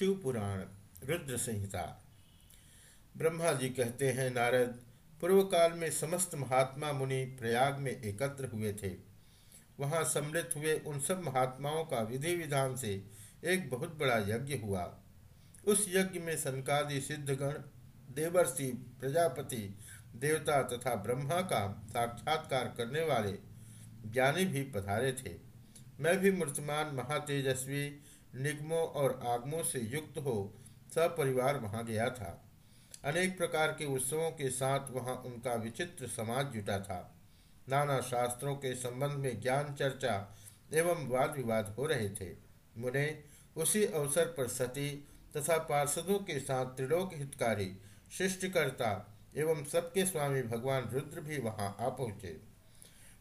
शिव पुराण रुद्र संहिता। ब्रह्मा जी कहते हैं, नारद पूर्व काल में समस्त महात्मा मुनि प्रयाग में एकत्र हुए थे। वहाँ सम्मिलित हुए उन सब महात्माओं का विधि विधान से एक बहुत बड़ा यज्ञ हुआ। उस यज्ञ में सनकादि सिद्धगण, देवर्षि, प्रजापति, देवता तथा ब्रह्मा का साक्षात्कार करने वाले ज्ञानी भी पधारे थे। मैं भी मूर्तमान, महातेजस्वी निगमों और आगमों से युक्त हो सपरिवार वहाँ गया था। अनेक प्रकार के उत्सवों के साथ वहाँ उनका विचित्र समाज जुटा था। नाना शास्त्रों के संबंध में ज्ञान चर्चा एवं वाद विवाद हो रहे थे। मुने उसी अवसर पर सती तथा पार्षदों के साथ त्रिलोक हितकारी सृष्टिकर्ता एवं सबके स्वामी भगवान रुद्र भी वहाँ आ पहुँचे।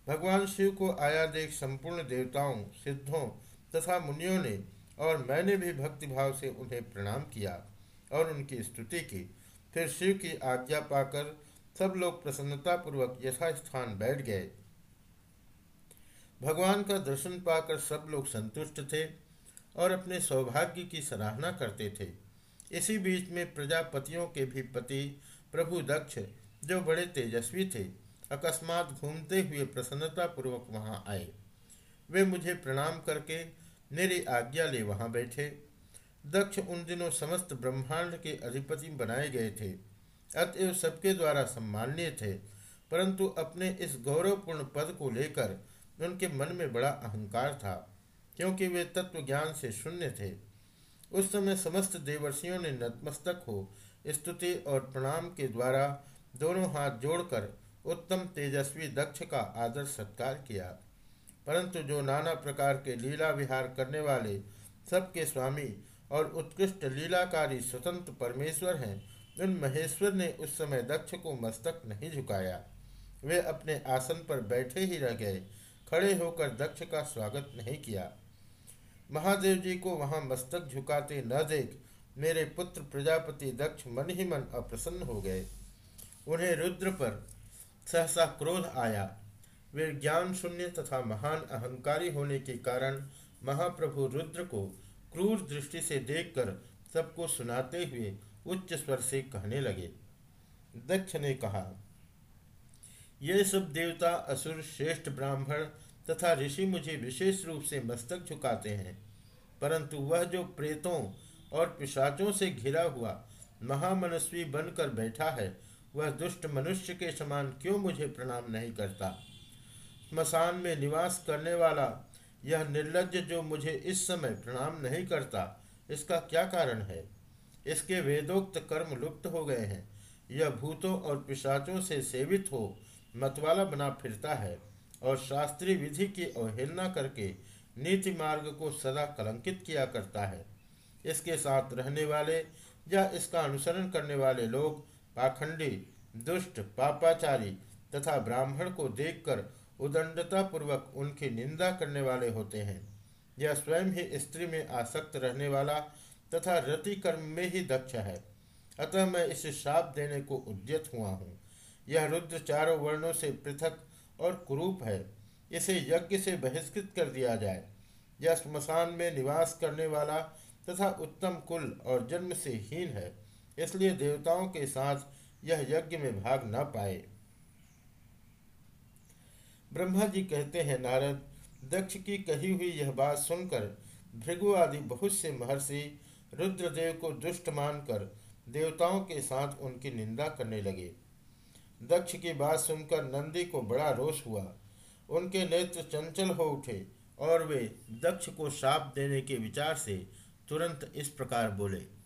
भगवान शिव को आया देख संपूर्ण देवताओं, सिद्धों तथा मुनियों ने और मैंने भी भक्तिभाव से उन्हें प्रणाम किया और उनकी स्तुति की। फिर शिव की आज्ञा पाकर सब लोग प्रसन्नतापूर्वक यथास्थान बैठ गए। भगवान का दर्शन पाकर सब लोग संतुष्ट थे और अपने सौभाग्य की सराहना करते थे। इसी बीच में प्रजापतियों के भी पति प्रभु दक्ष जो बड़े तेजस्वी थे, अकस्मात घूमते हुए प्रसन्नतापूर्वक वहाँ आए। वे मुझे प्रणाम करके मेरी आज्ञा ले वहाँ बैठे। दक्ष उन दिनों समस्त ब्रह्मांड के अधिपति बनाए गए थे। अतएव सबके द्वारा सम्माननीय थे, परंतु अपने इस गौरवपूर्ण पद को लेकर उनके मन में बड़ा अहंकार था, क्योंकि वे तत्व ज्ञान से शून्य थे। उस समय समस्त देवर्षियों ने नतमस्तक हो स्तुति और प्रणाम के द्वारा दोनों हाथ जोड़कर उत्तम तेजस्वी दक्ष का आदर सत्कार किया। परंतु जो नाना प्रकार के लीला विहार करने वाले सबके स्वामी और उत्कृष्ट लीलाकारी स्वतंत्र परमेश्वर हैं, उन महेश्वर ने उस समय दक्ष को मस्तक नहीं झुकाया। वे अपने आसन पर बैठे ही रह गए, खड़े होकर दक्ष का स्वागत नहीं किया। महादेव जी को वहाँ मस्तक झुकाते न देख मेरे पुत्र प्रजापति दक्ष मन ही मन अप्रसन्न हो गए। उन्हें रुद्र पर सहसा क्रोध आया। वे ज्ञान शून्य तथा महान अहंकारी होने के कारण महाप्रभु रुद्र को क्रूर दृष्टि से देखकर सबको सुनाते हुए उच्च स्वर से कहने लगे। दक्ष ने कहा, ये सब देवता, असुर, श्रेष्ठ ब्राह्मण तथा ऋषि मुझे विशेष रूप से मस्तक झुकाते हैं, परंतु वह जो प्रेतों और पिशाचों से घिरा हुआ महामनस्वी बनकर बैठा है, वह दुष्ट मनुष्य के समान क्यों मुझे प्रणाम नहीं करता? स्मशान में निवास करने वाला यह निर्लज जो मुझे इस समय प्रणाम नहीं करता, इसका क्या कारण है? इसके वेदोक्त कर्म लुप्त हो गए हैं। यह भूतों और पिशाचों से सेवित हो, मतवाला बना फिरता है और शास्त्रीय विधि की अवहेलना करके नीति मार्ग को सदा कलंकित किया करता है। इसके साथ रहने वाले या इसका अनुसरण करने वाले लोग पाखंडी, दुष्ट, पापाचारी तथा ब्राह्मण को देखकर उदंडता पूर्वक उनकी निंदा करने वाले होते हैं। यह स्वयं ही स्त्री में आसक्त रहने वाला तथा रति कर्म में ही दक्ष है। अतः मैं इसे श्राप देने को उद्यत हुआ हूँ। यह रुद्र चारों वर्णों से पृथक और कुरूप है। इसे यज्ञ से बहिष्कृत कर दिया जाए। यह स्मशान में निवास करने वाला तथा उत्तम कुल और जन्म से हीन है। इसलिए देवताओं के साथ यह यज्ञ में भाग न पाए। ब्रह्मा जी कहते हैं, नारद, दक्ष की कही हुई यह बात सुनकर भृगु आदि बहुत से महर्षि रुद्रदेव को दुष्ट मानकर देवताओं के साथ उनकी निंदा करने लगे। दक्ष की बात सुनकर नंदी को बड़ा रोष हुआ। उनके नेत्र चंचल हो उठे और वे दक्ष को शाप देने के विचार से तुरंत इस प्रकार बोले